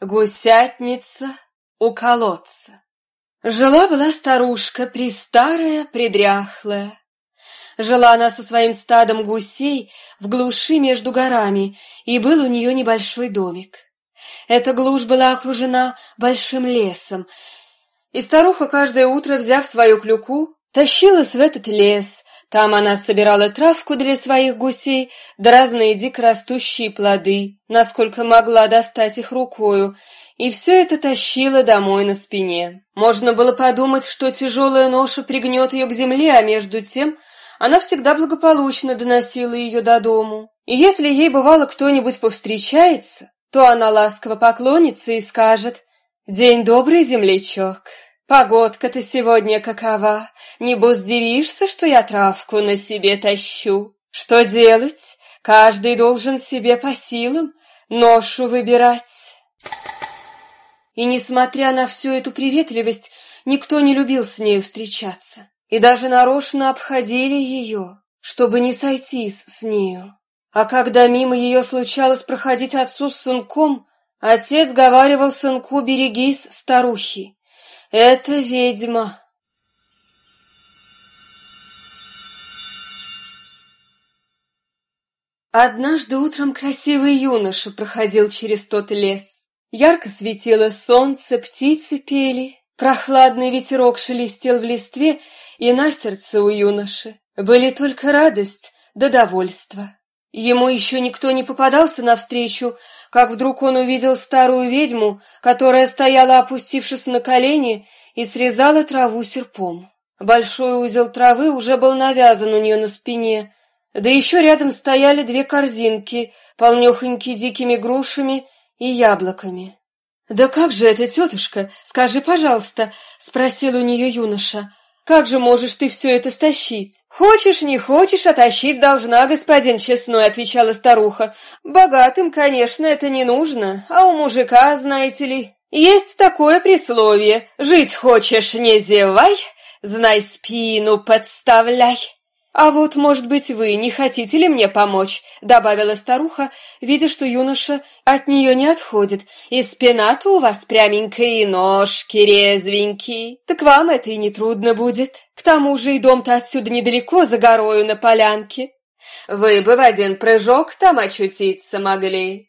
Гусятница у колодца. Жила-была старушка, престарая, предряхлая. Жила она со своим стадом гусей в глуши между горами, и был у нее небольшой домик. Эта глушь была окружена большим лесом, и старуха каждое утро, взяв свою клюку, тащилась в этот лес, там она собирала травку для своих гусей, да разные дикорастущие плоды, насколько могла достать их рукою, и все это тащила домой на спине. Можно было подумать, что тяжелая ноша пригнет ее к земле, а между тем она всегда благополучно доносила ее до дому. И если ей бывало кто-нибудь повстречается, то она ласково поклонится и скажет «День добрый, землячок». Погодка-то сегодня какова? Небось, дивишься, что я травку на себе тащу? Что делать? Каждый должен себе по силам ношу выбирать. И несмотря на всю эту приветливость, никто не любил с нею встречаться. И даже нарочно обходили ее, чтобы не сойтись с нею. А когда мимо ее случалось проходить отцу с сынком, отец говаривал сынку «берегись, старухи». Это ведьма. Однажды утром красивый юноша проходил через тот лес. Ярко светило солнце, птицы пели, прохладный ветерок шелестел в листве, и на сердце у юноши были только радость да довольство. Ему еще никто не попадался навстречу, как вдруг он увидел старую ведьму, которая стояла, опустившись на колени, и срезала траву серпом. Большой узел травы уже был навязан у нее на спине, да еще рядом стояли две корзинки, полнехонькие дикими грушами и яблоками. «Да как же это, тетушка? Скажи, пожалуйста», — спросил у нее юноша. Как же можешь ты все это стащить? Хочешь, не хочешь, а тащить должна, господин честной, отвечала старуха. Богатым, конечно, это не нужно, а у мужика, знаете ли, есть такое присловие. Жить хочешь, не зевай, знай спину подставляй. «А вот, может быть, вы не хотите ли мне помочь?» — добавила старуха, видя, что юноша от нее не отходит. «И спина-то у вас пряменькая, и ножки резвенькие. Так вам это и не трудно будет. К тому же и дом-то отсюда недалеко, за горою на полянке. Вы бы в один прыжок там очутиться могли».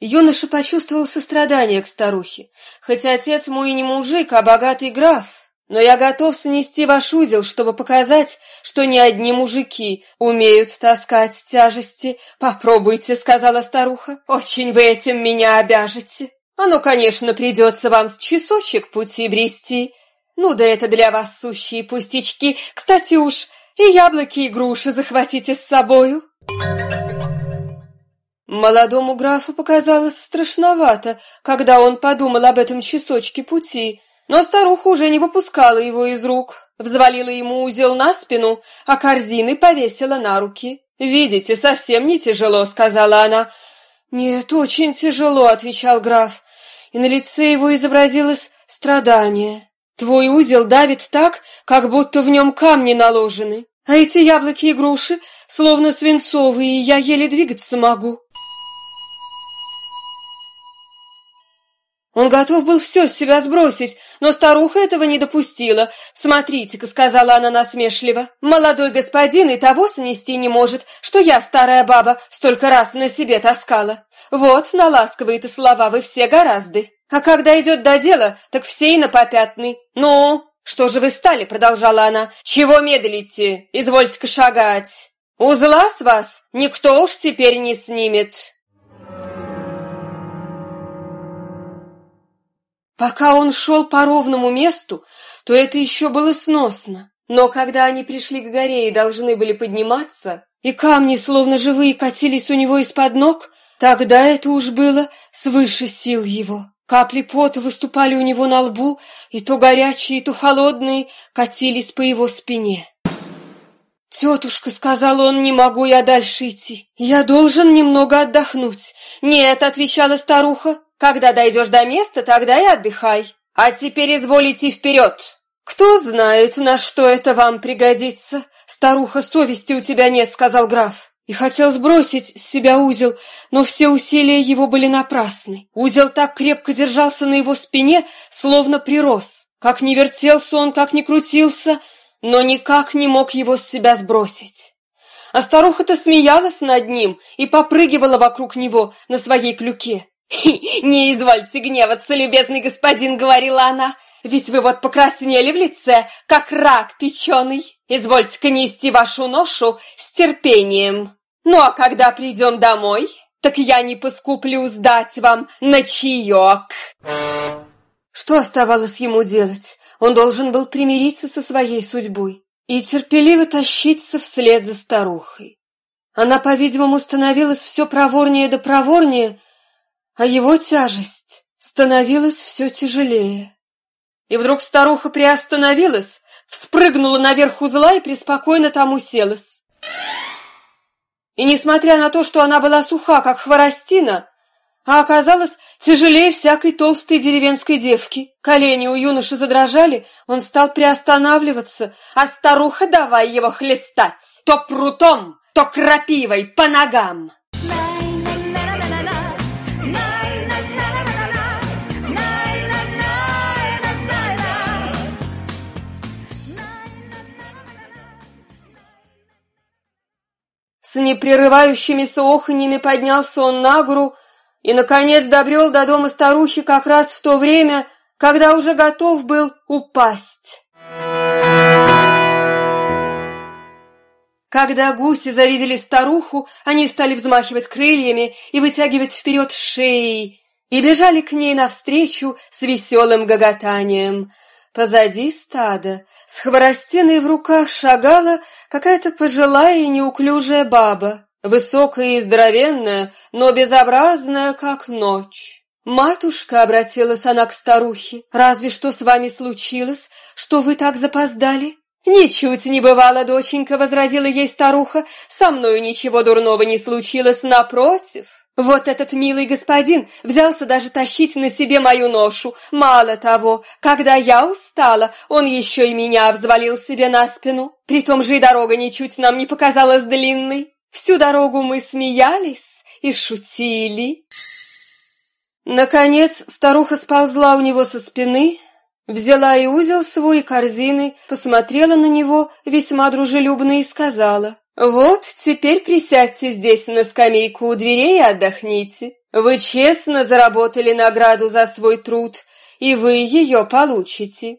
Юноша почувствовал сострадание к старухе, хотя отец мой не мужик, а богатый граф. Но я готов снести ваш узел, чтобы показать, что не одни мужики умеют таскать тяжести. Попробуйте, сказала старуха. Очень вы этим меня обяжете. Оно, конечно, придется вам с часочек пути брести. Ну да это для вас сущие пустячки. Кстати уж, и яблоки, и груши захватите с собою. Молодому графу показалось страшновато, когда он подумал об этом часочке пути. Но старуха уже не выпускала его из рук, взвалила ему узел на спину, а корзины повесила на руки. «Видите, совсем не тяжело», — сказала она. «Нет, очень тяжело», — отвечал граф, и на лице его изобразилось страдание. «Твой узел давит так, как будто в нем камни наложены, а эти яблоки и груши словно свинцовые, и я еле двигаться могу». Он готов был все с себя сбросить, но старуха этого не допустила. «Смотрите-ка», — сказала она насмешливо, — «молодой господин и того снести не может, что я, старая баба, столько раз на себе таскала. Вот, на ласковые-то слова вы все гораздо. А когда идет до дела, так все и на попятный. Ну, что же вы стали?» — продолжала она. «Чего медлите? Извольте-ка шагать. Узла с вас никто уж теперь не снимет». Пока он шел по ровному месту, то это еще было сносно. Но когда они пришли к горе и должны были подниматься, и камни, словно живые, катились у него из-под ног, тогда это уж было свыше сил его. Капли пота выступали у него на лбу, и то горячие, то холодные катились по его спине. «Тетушка», — сказал он, — «не могу я дальше идти. Я должен немного отдохнуть». «Нет», — отвечала старуха, когда дойдешь до места, тогда и отдыхай. А теперь изволите вперед. Кто знает, на что это вам пригодится. Старуха, совести у тебя нет, сказал граф. и хотел сбросить с себя узел, но все усилия его были напрасны. Узел так крепко держался на его спине, словно прирос. Как ни вертелся он, как ни крутился, но никак не мог его с себя сбросить. А старуха-то смеялась над ним и попрыгивала вокруг него на своей клюке. «Не извольте гневаться, любезный господин», — говорила она, «ведь вы вот покраснели в лице, как рак печеный. Извольте-ка нести вашу ношу с терпением». Ну а когда придем домой, так я не поскуплю сдать вам на чаек. Что оставалось ему делать? Он должен был примириться со своей судьбой и терпеливо тащиться вслед за старухой. Она, по-видимому, становилась все проворнее да проворнее, а его тяжесть становилась все тяжелее. И вдруг старуха приостановилась, вспрыгнула наверх узла и преспокойно там уселась. И несмотря на то, что она была суха, как хворостина, а оказалась тяжелее всякой толстой деревенской девки. Колени у юноши задрожали, он стал приостанавливаться, а старуха давай его хлестать, то прутом, то крапивой по ногам. С непрерывающимися оханьями поднялся он на гору и, наконец, добрел до дома старухи как раз в то время, когда уже готов был упасть. Когда гуси завидели старуху, они стали взмахивать крыльями и вытягивать вперед шеи, и бежали к ней навстречу с веселым гоготанием — Позади стада, с хворостиной в руках шагала какая-то пожилая и неуклюжая баба, высокая и здоровенная, но безобразная, как ночь. «Матушка», — обратилась она к старухе, — «разве что с вами случилось, что вы так запоздали?» «Ничуть не бывало, доченька», — возразила ей старуха, — «со мною ничего дурного не случилось, напротив». Вот этот милый господин взялся даже тащить на себе мою ношу. Мало того, когда я устала, он еще и меня взвалил себе на спину. При том же и дорога ничуть нам не показалась длинной. Всю дорогу мы смеялись и шутили. Наконец старуха сползла у него со спины, взяла и узел свой, корзины, посмотрела на него весьма дружелюбно и сказала, «Вот, теперь присядьте здесь на скамейку у дверей и отдохните. Вы честно заработали награду за свой труд, и вы ее получите».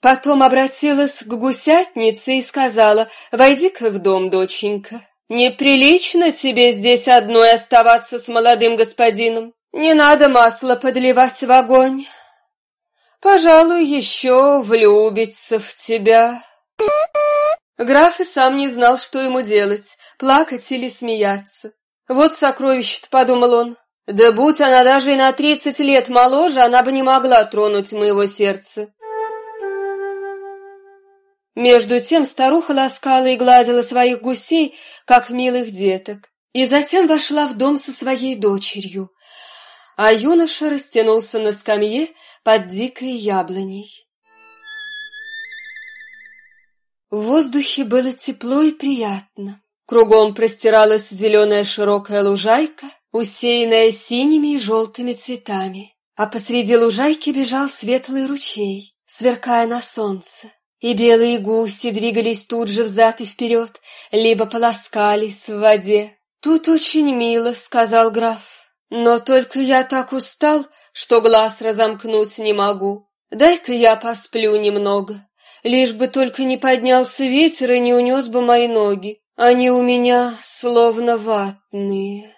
Потом обратилась к гусятнице и сказала, «Войди-ка в дом, доченька. Неприлично тебе здесь одной оставаться с молодым господином. Не надо масло подливать в огонь. Пожалуй, еще влюбится в тебя». Граф и сам не знал, что ему делать, плакать или смеяться. «Вот сокровище-то», — подумал он. «Да будь она даже и на тридцать лет моложе, она бы не могла тронуть моего сердца». Между тем старуха ласкала и гладила своих гусей, как милых деток, и затем вошла в дом со своей дочерью, а юноша растянулся на скамье под дикой яблоней. В воздухе было тепло и приятно. Кругом простиралась зеленая широкая лужайка, усеянная синими и желтыми цветами, а посреди лужайки бежал светлый ручей, сверкая на солнце. И белые гуси двигались тут же взад и вперед, либо полоскались в воде. «Тут очень мило», — сказал граф. «Но только я так устал, что глаз разомкнуть не могу. Дай-ка я посплю немного». Лишь бы только не поднялся ветер и не унес бы мои ноги. Они у меня словно ватные.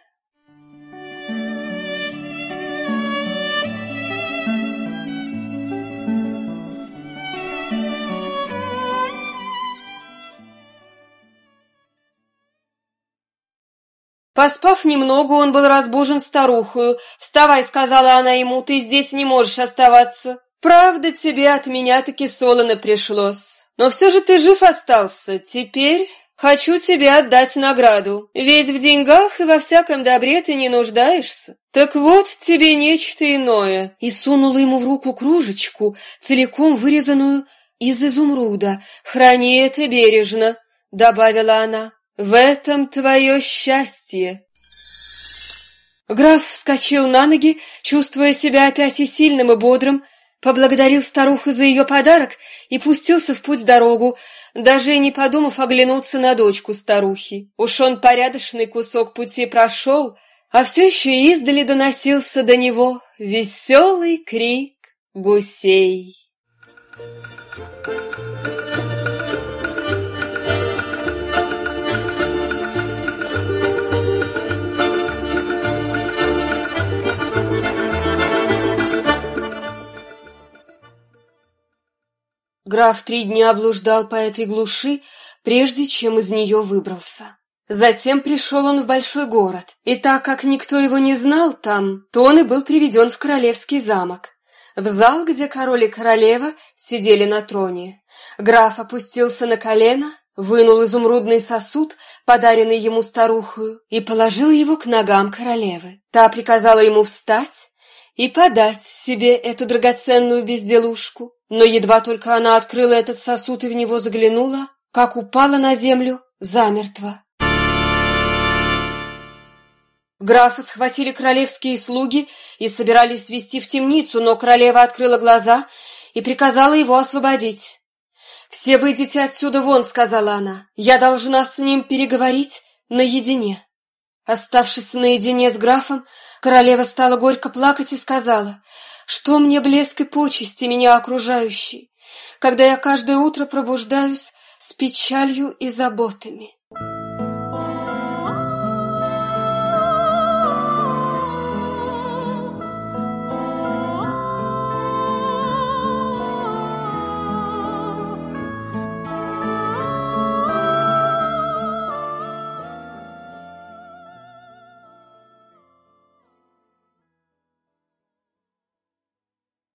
Поспав немного, он был разбужен старухою. «Вставай», — сказала она ему, — «ты здесь не можешь оставаться». Правда, тебе от меня таки солоно пришлось. Но все же ты жив остался. Теперь хочу тебе отдать награду. Ведь в деньгах и во всяком добре ты не нуждаешься. Так вот тебе нечто иное. И сунула ему в руку кружечку, целиком вырезанную из изумруда. Храни это бережно, добавила она. В этом твое счастье. Граф вскочил на ноги, чувствуя себя опять и сильным, и бодрым, поблагодарил старуху за ее подарок и пустился в путь-дорогу, даже и не подумав оглянуться на дочку старухи. Уж он порядочный кусок пути прошел, а все еще издали доносился до него веселый крик гусей. Граф три дня блуждал по этой глуши, прежде чем из нее выбрался. Затем пришел он в большой город, и так как никто его не знал там, то он и был приведен в королевский замок, в зал, где король и королева сидели на троне. Граф опустился на колено, вынул изумрудный сосуд, подаренный ему старухою, и положил его к ногам королевы. Та приказала ему встать и подать себе эту драгоценную безделушку. Но едва только она открыла этот сосуд и в него заглянула, как упала на землю замертво. Графа схватили королевские слуги и собирались вести в темницу, но королева открыла глаза и приказала его освободить. «Все выйдите отсюда вон», — сказала она. «Я должна с ним переговорить наедине». Оставшись наедине с графом, королева стала горько плакать и сказала, «Что мне блеск и почести меня окружающие, когда я каждое утро пробуждаюсь с печалью и заботами».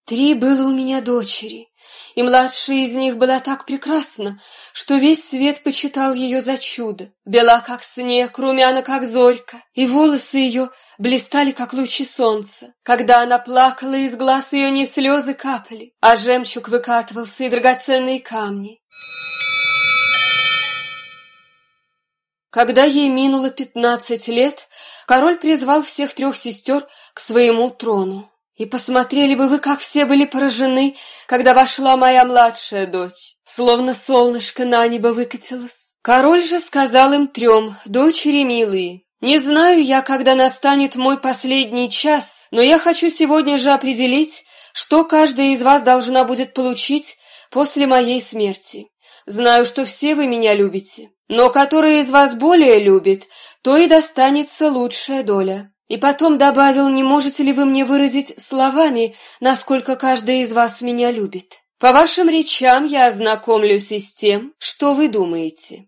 Три было у меня дочери, и младшая из них была так прекрасна, что весь свет почитал ее за чудо. Бела, как снег, румяна, как зорька, и волосы ее блистали, как лучи солнца. Когда она плакала, из глаз ее не слезы капали, а жемчуг выкатывался и драгоценные камни. Когда ей минуло пятнадцать лет, король призвал всех трех сестер к своему трону. И посмотрели бы вы, как все были поражены, когда вошла моя младшая дочь, словно солнышко на небо выкатилось. Король же сказал им трем, дочери милые, «Не знаю я, когда настанет мой последний час, но я хочу сегодня же определить, что каждая из вас должна будет получить после моей смерти. Знаю, что все вы меня любите, но который из вас более любит, то и достанется лучшая доля. И потом добавил, не можете ли вы мне выразить словами, насколько каждый из вас меня любит? По вашим речам я ознакомлюсь и с тем, что вы думаете.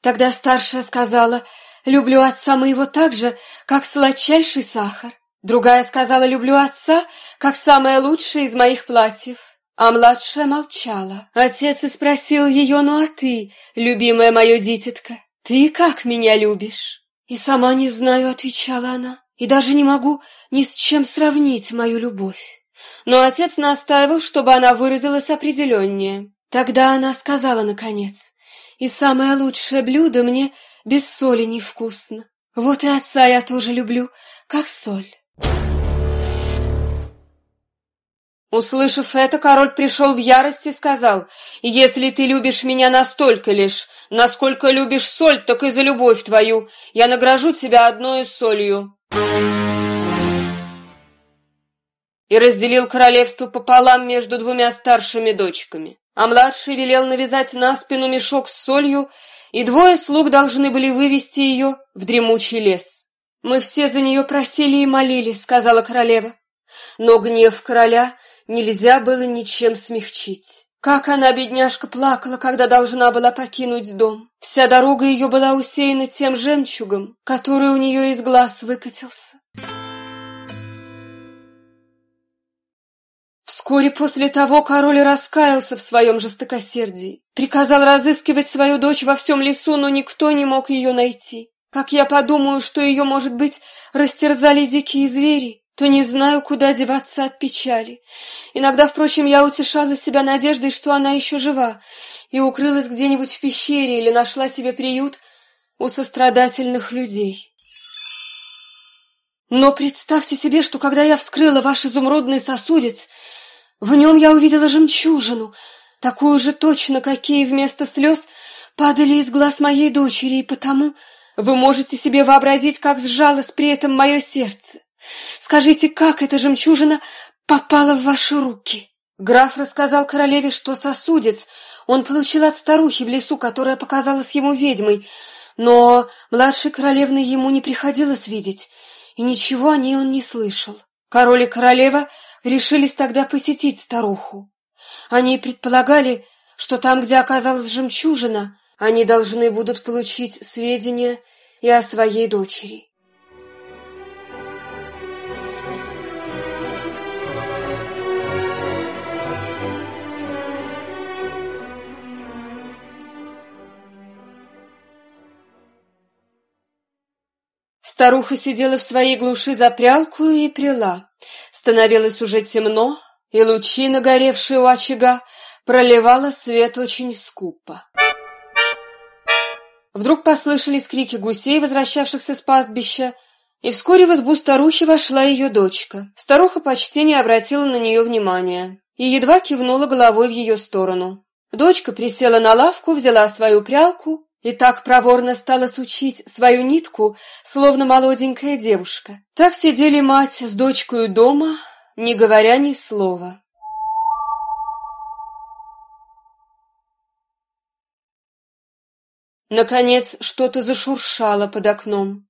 Тогда старшая сказала, люблю отца моего так же, как сладчайший сахар. Другая сказала, люблю отца, как самое лучшее из моих платьев. А младшая молчала. Отец и спросил ее, ну а ты, любимая мое дитятка, «Ты как меня любишь?» «И сама не знаю», — отвечала она, «и даже не могу ни с чем сравнить мою любовь». Но отец настаивал, чтобы она выразилась определеннее. Тогда она сказала, наконец, «И самое лучшее блюдо мне без соли невкусно. Вот и отца я тоже люблю, как соль». Услышав это, король пришел в ярость и сказал, «Если ты любишь меня настолько лишь, насколько любишь соль, так и за любовь твою, я награжу тебя одной солью». И разделил королевство пополам между двумя старшими дочками. А младший велел навязать на спину мешок с солью, и двое слуг должны были вывести ее в дремучий лес. «Мы все за нее просили и молили», — сказала королева. Но гнев короля нельзя было ничем смягчить. Как она, бедняжка, плакала, когда должна была покинуть дом. Вся дорога ее была усеяна тем жемчугом, который у нее из глаз выкатился. Вскоре после того король раскаялся в своем жестокосердии, приказал разыскивать свою дочь во всем лесу, но никто не мог ее найти. Как я подумаю, что ее, может быть, растерзали дикие звери, то не знаю, куда деваться от печали. Иногда, впрочем, я утешала себя надеждой, что она еще жива, и укрылась где-нибудь в пещере или нашла себе приют у сострадательных людей. Но представьте себе, что когда я вскрыла ваш изумрудный сосудец, в нем я увидела жемчужину, такую же точно, какие вместо слез падали из глаз моей дочери, и потому вы можете себе вообразить, как сжалось при этом мое сердце. Скажите, как эта жемчужина попала в ваши руки? Граф рассказал королеве, что сосудец он получил от старухи в лесу, которая показалась ему ведьмой, но младшей королевны ему не приходилось видеть, и ничего о ней он не слышал. Король и королева решились тогда посетить старуху. Они предполагали, что там, где оказалась жемчужина, они должны будут получить сведения и о своей дочери. Старуха сидела в своей глуши за прялку и прила. Становилось уже темно, и лучи, нагоревшие у очага, проливала свет очень скупо. Вдруг послышались крики гусей, возвращавшихся с пастбища, и вскоре в избу старухи вошла ее дочка. Старуха почти не обратила на нее внимания и едва кивнула головой в ее сторону. Дочка присела на лавку, взяла свою прялку и так проворно стала сучить свою нитку, словно молоденькая девушка. Так сидели мать с дочкой дома, не говоря ни слова. Наконец что-то зашуршало под окном,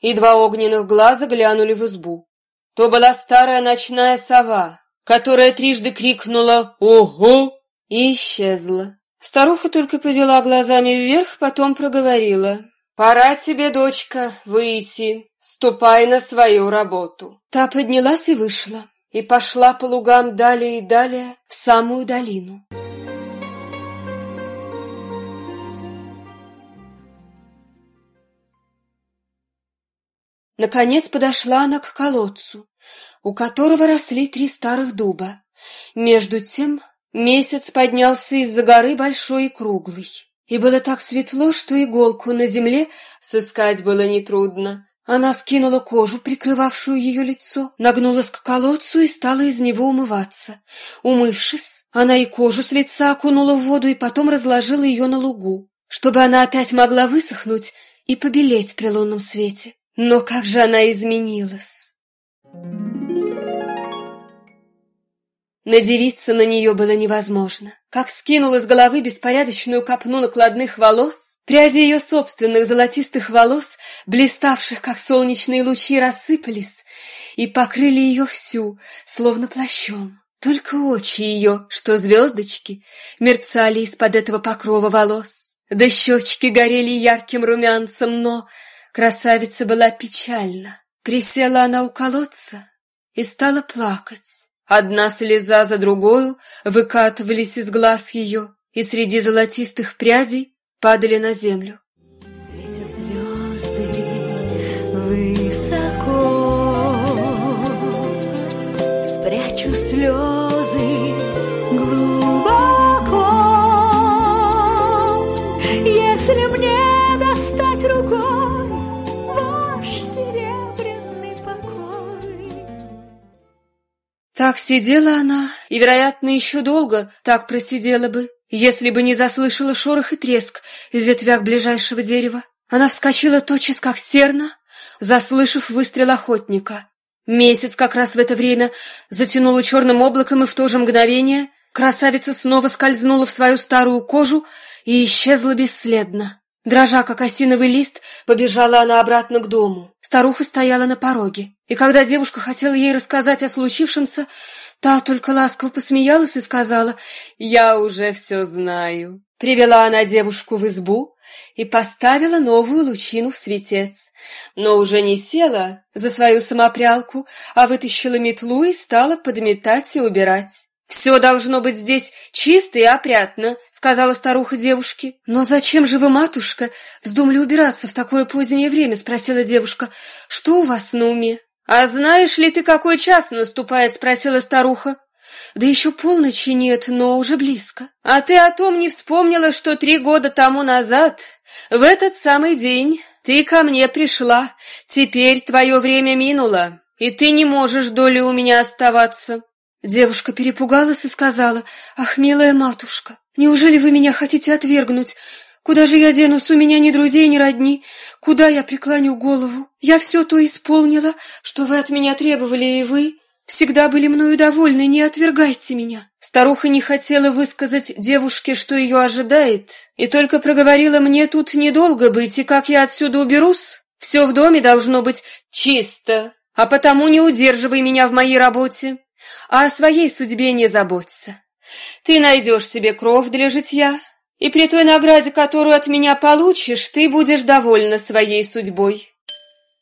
и два огненных глаза глянули в избу. То была старая ночная сова, которая трижды крикнула «Ого!» и исчезла. Старуха только повела глазами вверх, потом проговорила. «Пора тебе, дочка, выйти. Ступай на свою работу». Та поднялась и вышла, и пошла по лугам далее и далее в самую долину. Наконец подошла она к колодцу, у которого росли три старых дуба. Между тем Месяц поднялся из-за горы большой и круглый. И было так светло, что иголку на земле сыскать было нетрудно. Она скинула кожу, прикрывавшую ее лицо, нагнулась к колодцу и стала из него умываться. Умывшись, она и кожу с лица окунула в воду и потом разложила ее на лугу, чтобы она опять могла высохнуть и побелеть при лунном свете. Но как же она изменилась! Надевиться на нее было невозможно. Как скинула с головы беспорядочную копну накладных волос, пряди ее собственных золотистых волос, блиставших, как солнечные лучи, рассыпались и покрыли ее всю, словно плащом. Только очи ее, что звездочки, мерцали из-под этого покрова волос. Да щечки горели ярким румянцем, но красавица была печальна. Присела она у колодца и стала плакать. Одна слеза за другою выкатывались из глаз ее, и среди золотистых прядей падали на землю. Светят звезды высоко, спрячу слезы Так сидела она, и, вероятно, еще долго так просидела бы, если бы не заслышала шорох и треск в ветвях ближайшего дерева. Она вскочила тотчас, как серна, заслышав выстрел охотника. Месяц как раз в это время затянуло черным облаком, и в то же мгновение красавица снова скользнула в свою старую кожу и исчезла бесследно. Дрожа, как осиновый лист, побежала она обратно к дому. Старуха стояла на пороге, и когда девушка хотела ей рассказать о случившемся, та только ласково посмеялась и сказала «Я уже все знаю». Привела она девушку в избу и поставила новую лучину в светец, но уже не села за свою самопрялку, а вытащила метлу и стала подметать и убирать. «Все должно быть здесь чисто и опрятно», — сказала старуха девушке. «Но зачем же вы, матушка, вздумали убираться в такое позднее время?» — спросила девушка. «Что у вас на уме?» «А знаешь ли ты, какой час наступает?» — спросила старуха. «Да еще полночи нет, но уже близко. А ты о том не вспомнила, что три года тому назад, в этот самый день, ты ко мне пришла. Теперь твое время минуло, и ты не можешь долей у меня оставаться». Девушка перепугалась и сказала, «Ах, милая матушка, неужели вы меня хотите отвергнуть? Куда же я денусь? У меня ни друзей, ни родни. Куда я преклоню голову? Я все то исполнила, что вы от меня требовали, и вы всегда были мною довольны. Не отвергайте меня. Старуха не хотела высказать девушке, что ее ожидает, и только проговорила мне тут недолго быть, и как я отсюда уберусь, все в доме должно быть чисто, а потому не удерживай меня в моей работе, а о своей судьбе не заботься. Ты найдешь себе кров для житья, и при той награде, которую от меня получишь, ты будешь довольна своей судьбой».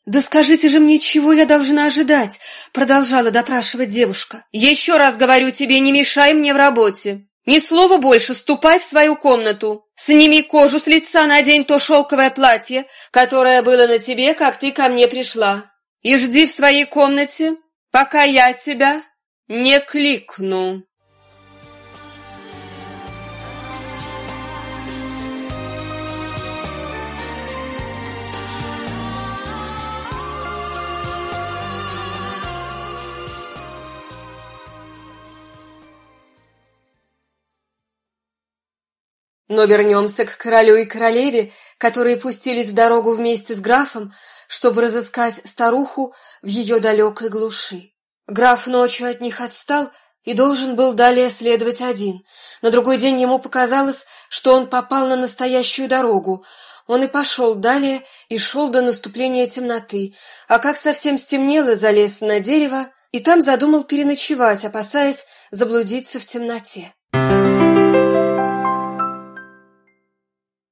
«Да скажите же мне, чего я должна ожидать?» — продолжала допрашивать девушка. «Еще раз говорю тебе, не мешай мне в работе. Ни слова больше, ступай в свою комнату. Сними кожу с лица, надень то шелковое платье, которое было на тебе, как ты ко мне пришла. И жди в своей комнате, пока я тебя не кликну». Но вернемся к королю и королеве, которые пустились в дорогу вместе с графом, чтобы разыскать старуху в ее далекой глуши. Граф ночью от них отстал и должен был далее следовать один. На другой день ему показалось, что он попал на настоящую дорогу. Он и пошел далее, и шел до наступления темноты, а как совсем стемнело, залез на дерево, и там задумал переночевать, опасаясь заблудиться в темноте.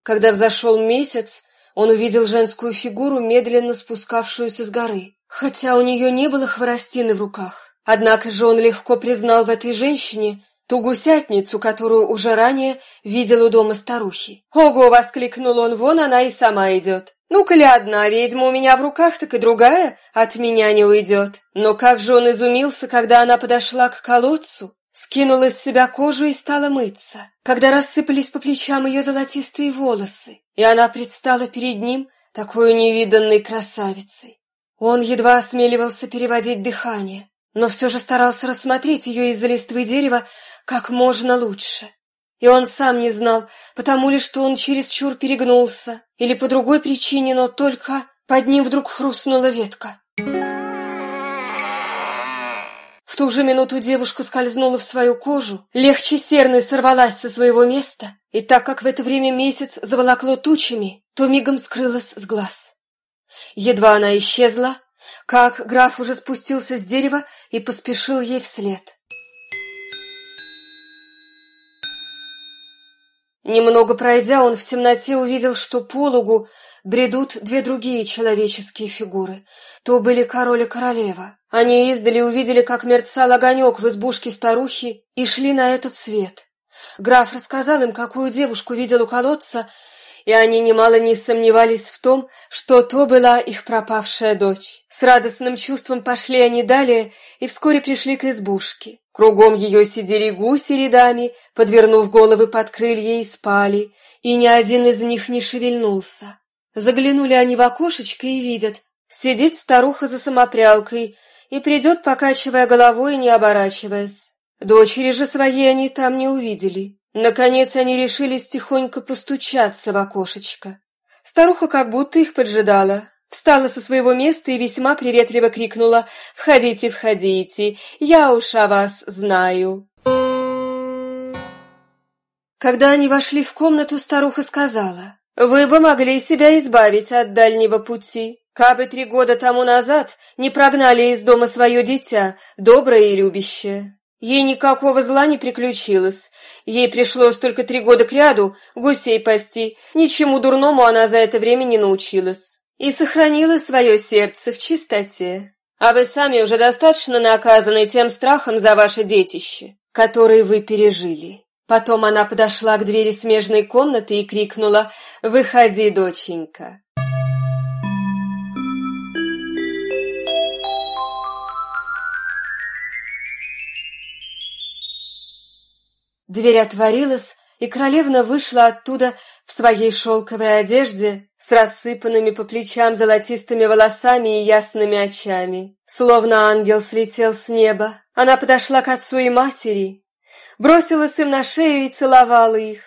Когда взошел месяц, он увидел женскую фигуру, медленно спускавшуюся с горы, хотя у нее не было хворостины в руках. Однако же он легко признал в этой женщине ту гусятницу, которую уже ранее видел у дома старухи. «Ого!» — воскликнул он, «вон она и сама идет. Ну-ка ли одна ведьма у меня в руках, так и другая от меня не уйдет». Но как же он изумился, когда она подошла к колодцу, скинула с себя кожу и стала мыться, когда рассыпались по плечам ее золотистые волосы, и она предстала перед ним такой невиданной красавицей. Он едва осмеливался переводить дыхание, но все же старался рассмотреть ее из-за листвы дерева как можно лучше. И он сам не знал, потому ли, что он чересчур перегнулся, или по другой причине, но только под ним вдруг хрустнула ветка. В ту же минуту девушка скользнула в свою кожу, легче серной сорвалась со своего места, и так как в это время месяц заволокло тучами, то мигом скрылась с глаз. Едва она исчезла, как граф уже спустился с дерева и поспешил ей вслед. Немного пройдя, он в темноте увидел, что по лугу бредут две другие человеческие фигуры. То были король и королева. Они издали увидели, как мерцал огонек в избушке старухи, и шли на этот свет. Граф рассказал им, какую девушку видел у колодца, и они немало не сомневались в том, что то была их пропавшая дочь. С радостным чувством пошли они далее и вскоре пришли к избушке. Кругом ее сидели гуси рядами, подвернув головы под крылья и спали, и ни один из них не шевельнулся. Заглянули они в окошечко и видят, сидит старуха за самопрялкой и придет, покачивая головой и не оборачиваясь. Дочери же своей они там не увидели. Наконец они решили тихонько постучаться в окошечко. Старуха как будто их поджидала. Встала со своего места и весьма приветливо крикнула «Входите, входите, я уж о вас знаю». Когда они вошли в комнату, старуха сказала «Вы бы могли себя избавить от дальнего пути, кабы три года тому назад не прогнали из дома свое дитя, доброе и любящее». Ей никакого зла не приключилось. Ей пришлось только три года кряду гусей пасти. Ничему дурному она за это время не научилась. И сохранила свое сердце в чистоте. А вы сами уже достаточно наказаны тем страхом за ваше детище, который вы пережили. Потом она подошла к двери смежной комнаты и крикнула «Выходи, доченька!». Дверь отворилась, и королевна вышла оттуда в своей шелковой одежде с рассыпанными по плечам золотистыми волосами и ясными очами. Словно ангел слетел с неба. Она подошла к отцу и матери, бросилась им на шею и целовала их.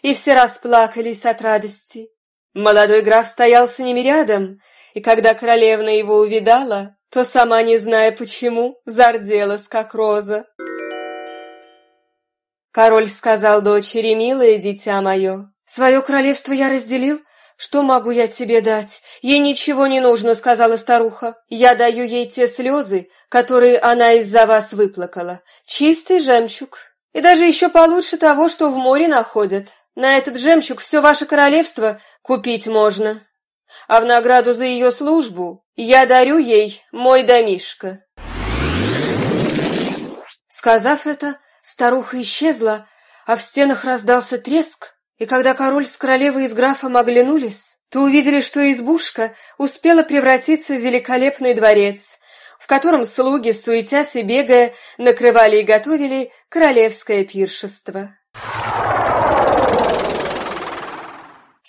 И все расплакались от радости. Молодой граф стоял с ними рядом, и когда королевна его увидала, то, сама не зная почему, зарделась, как роза. Король сказал дочери, милое дитя мое, свое королевство я разделил, что могу я тебе дать? Ей ничего не нужно, сказала старуха. Я даю ей те слезы, которые она из-за вас выплакала. Чистый жемчуг. И даже еще получше того, что в море находят. На этот жемчуг все ваше королевство купить можно. А в награду за ее службу я дарю ей мой домишко. Сказав это, Старуха исчезла, а в стенах раздался треск, и когда король с королевой и с графом оглянулись, то увидели, что избушка успела превратиться в великолепный дворец, в котором слуги, суетясь и бегая, накрывали и готовили королевское пиршество.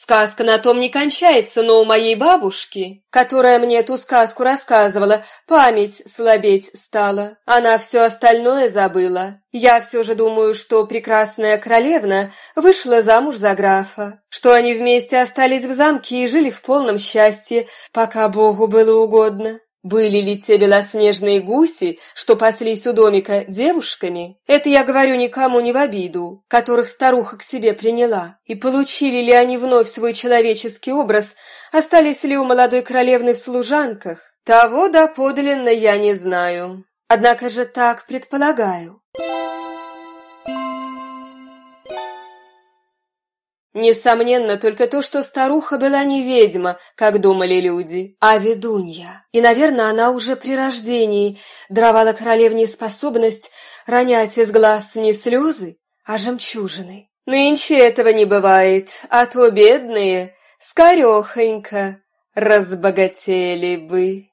Сказка на том не кончается, но у моей бабушки, которая мне эту сказку рассказывала, память слабеть стала. Она все остальное забыла. Я все же думаю, что прекрасная королевна вышла замуж за графа, что они вместе остались в замке и жили в полном счастье, пока Богу было угодно. Были ли те белоснежные гуси, что паслись у домика девушками? Это я говорю никому не в обиду, которых старуха к себе приняла. И получили ли они вновь свой человеческий образ, остались ли у молодой королевны в служанках? Того доподлинно я не знаю. Однако же так предполагаю. Несомненно, только то, что старуха была не ведьма, как думали люди, а ведунья. И, наверное, она уже при рождении даровала королевне способность ронять из глаз не слезы, а жемчужины. Нынче этого не бывает, а то бедные скорехонько разбогатели бы.